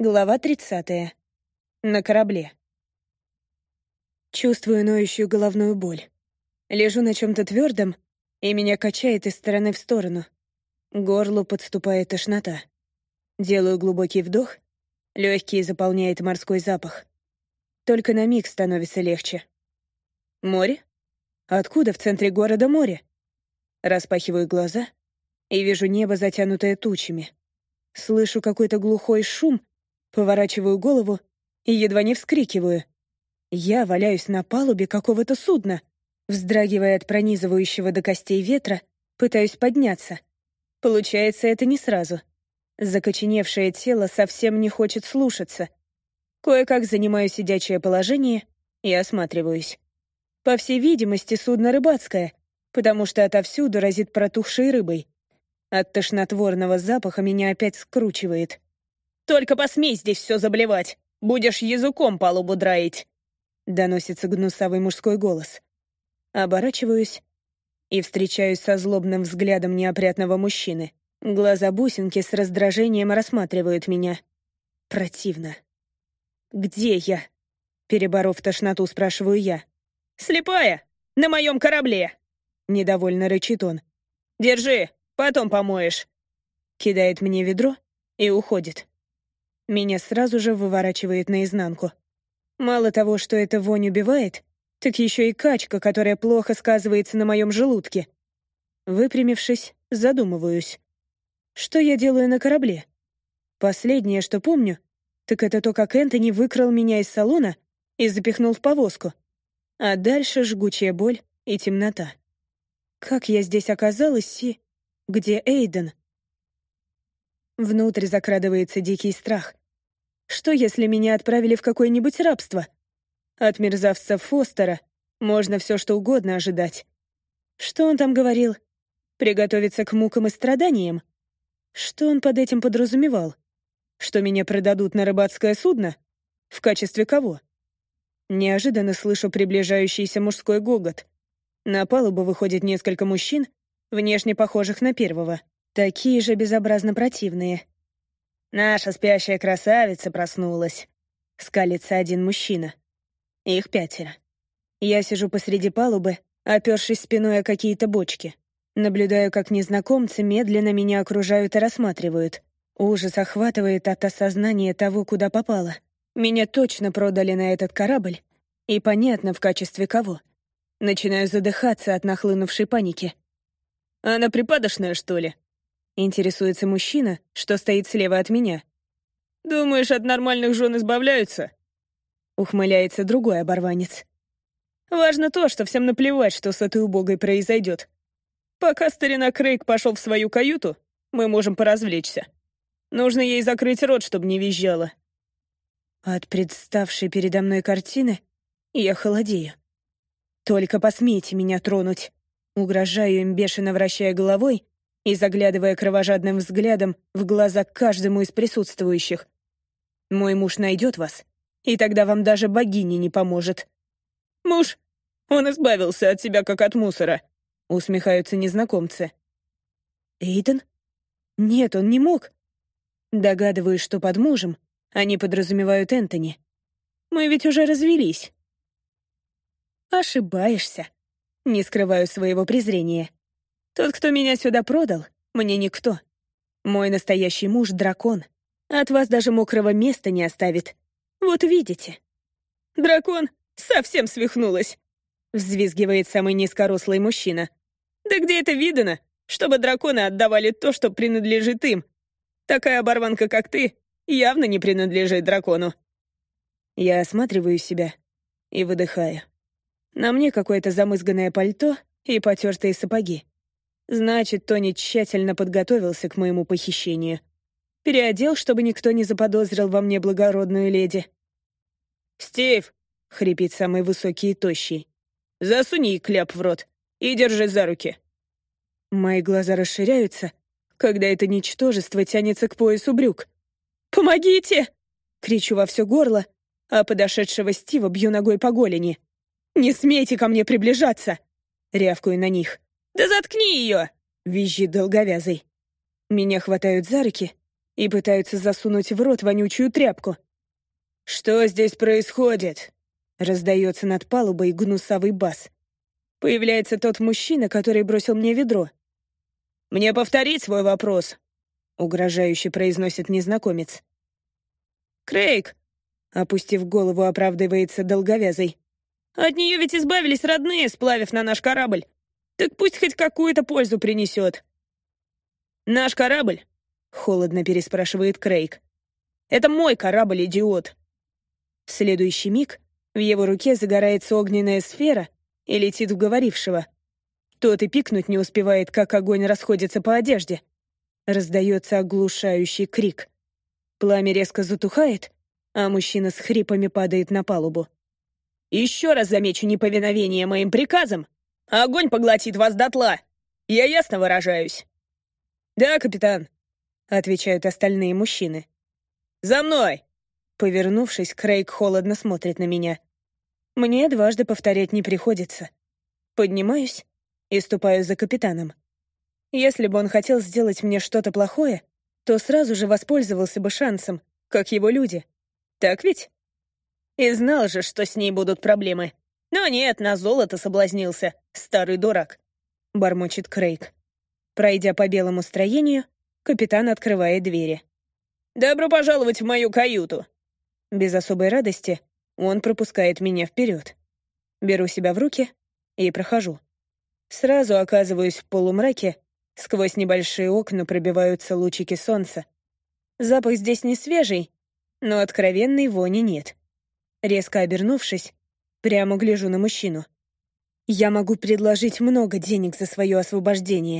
Глава 30. На корабле. Чувствую ноющую головную боль. Лежу на чем-то твердом, и меня качает из стороны в сторону. Горлу подступает тошнота. Делаю глубокий вдох, легкий заполняет морской запах. Только на миг становится легче. Море? Откуда в центре города море? Распахиваю глаза и вижу небо, затянутое тучами. Слышу какой-то глухой шум — Поворачиваю голову и едва не вскрикиваю. Я валяюсь на палубе какого-то судна, вздрагивая от пронизывающего до костей ветра, пытаюсь подняться. Получается это не сразу. Закоченевшее тело совсем не хочет слушаться. Кое-как занимаю сидячее положение и осматриваюсь. По всей видимости, судно рыбацкое, потому что отовсюду разит протухшей рыбой. От тошнотворного запаха меня опять скручивает. Только посмей здесь все заблевать. Будешь языком палубу драить. Доносится гнусавый мужской голос. Оборачиваюсь и встречаюсь со злобным взглядом неопрятного мужчины. Глаза бусинки с раздражением рассматривают меня. Противно. «Где я?» Переборов тошноту, спрашиваю я. «Слепая! На моем корабле!» Недовольно рычит он. «Держи, потом помоешь!» Кидает мне ведро и уходит. Меня сразу же выворачивает наизнанку. Мало того, что эта вонь убивает, так еще и качка, которая плохо сказывается на моем желудке. Выпрямившись, задумываюсь. Что я делаю на корабле? Последнее, что помню, так это то, как Энтони выкрал меня из салона и запихнул в повозку. А дальше жгучая боль и темнота. Как я здесь оказалась и... Где Эйден? Внутрь закрадывается дикий страх. Что, если меня отправили в какое-нибудь рабство? От мерзавца Фостера можно все что угодно ожидать. Что он там говорил? Приготовиться к мукам и страданиям? Что он под этим подразумевал? Что меня продадут на рыбацкое судно? В качестве кого? Неожиданно слышу приближающийся мужской гогот. На палубу выходит несколько мужчин, внешне похожих на первого. Такие же безобразно противные. «Наша спящая красавица проснулась», — скалится один мужчина. Их пятеро. Я сижу посреди палубы, опершись спиной о какие-то бочки. Наблюдаю, как незнакомцы медленно меня окружают и рассматривают. Ужас охватывает от осознания того, куда попало. Меня точно продали на этот корабль, и понятно, в качестве кого. Начинаю задыхаться от нахлынувшей паники. «Она припадочная, что ли?» Интересуется мужчина, что стоит слева от меня. «Думаешь, от нормальных жен избавляются?» Ухмыляется другой оборванец. «Важно то, что всем наплевать, что с этой убогой произойдет. Пока старина Крейг пошел в свою каюту, мы можем поразвлечься. Нужно ей закрыть рот, чтобы не визжала». От представшей передо мной картины я холодею. «Только посмейте меня тронуть!» Угрожаю им, бешено вращая головой и заглядывая кровожадным взглядом в глаза каждому из присутствующих. «Мой муж найдет вас, и тогда вам даже богиня не поможет». «Муж? Он избавился от себя, как от мусора», — усмехаются незнакомцы. «Эйден? Нет, он не мог». Догадываюсь, что под мужем они подразумевают Энтони. «Мы ведь уже развелись». «Ошибаешься», — не скрываю своего презрения. Тот, кто меня сюда продал, мне никто. Мой настоящий муж — дракон. От вас даже мокрого места не оставит. Вот видите. Дракон совсем свихнулась, взвизгивает самый низкорослый мужчина. Да где это видано, чтобы драконы отдавали то, что принадлежит им? Такая оборванка, как ты, явно не принадлежит дракону. Я осматриваю себя и выдыхаю. На мне какое-то замызганное пальто и потертые сапоги. Значит, Тони тщательно подготовился к моему похищению. Переодел, чтобы никто не заподозрил во мне благородную леди. «Стив!» — хрипит самый высокий и тощий. «Засуни кляп в рот и держи за руки». Мои глаза расширяются, когда это ничтожество тянется к поясу брюк. «Помогите!» — кричу во все горло, а подошедшего Стива бью ногой по голени. «Не смейте ко мне приближаться!» — рявкаю на них. «Да заткни ее!» — визжит долговязый. Меня хватают за руки и пытаются засунуть в рот вонючую тряпку. «Что здесь происходит?» — раздается над палубой гнусавый бас. Появляется тот мужчина, который бросил мне ведро. «Мне повторить свой вопрос?» — угрожающе произносит незнакомец. «Крейг!» — опустив голову, оправдывается долговязый. «От нее ведь избавились родные, сплавив на наш корабль. Так пусть хоть какую-то пользу принесет». «Наш корабль?» — холодно переспрашивает Крейг. «Это мой корабль, идиот!» В следующий миг в его руке загорается огненная сфера и летит в говорившего. Тот и пикнуть не успевает, как огонь расходится по одежде. Раздается оглушающий крик. Пламя резко затухает, а мужчина с хрипами падает на палубу. «Еще раз замечу неповиновение моим приказам. Огонь поглотит вас дотла. Я ясно выражаюсь». «Да, капитан», — отвечают остальные мужчины. «За мной!» Повернувшись, Крейг холодно смотрит на меня. Мне дважды повторять не приходится. Поднимаюсь и ступаю за капитаном. Если бы он хотел сделать мне что-то плохое, то сразу же воспользовался бы шансом, как его люди. Так ведь? И знал же, что с ней будут проблемы. Но нет, на золото соблазнился, старый дурак. Бормочет Крейг. Пройдя по белому строению, капитан открывает двери. «Добро пожаловать в мою каюту!» Без особой радости он пропускает меня вперед. Беру себя в руки и прохожу. Сразу оказываюсь в полумраке Сквозь небольшие окна пробиваются лучики солнца. Запах здесь не свежий, но откровенной вони нет. Резко обернувшись, прямо гляжу на мужчину. Я могу предложить много денег за свое освобождение.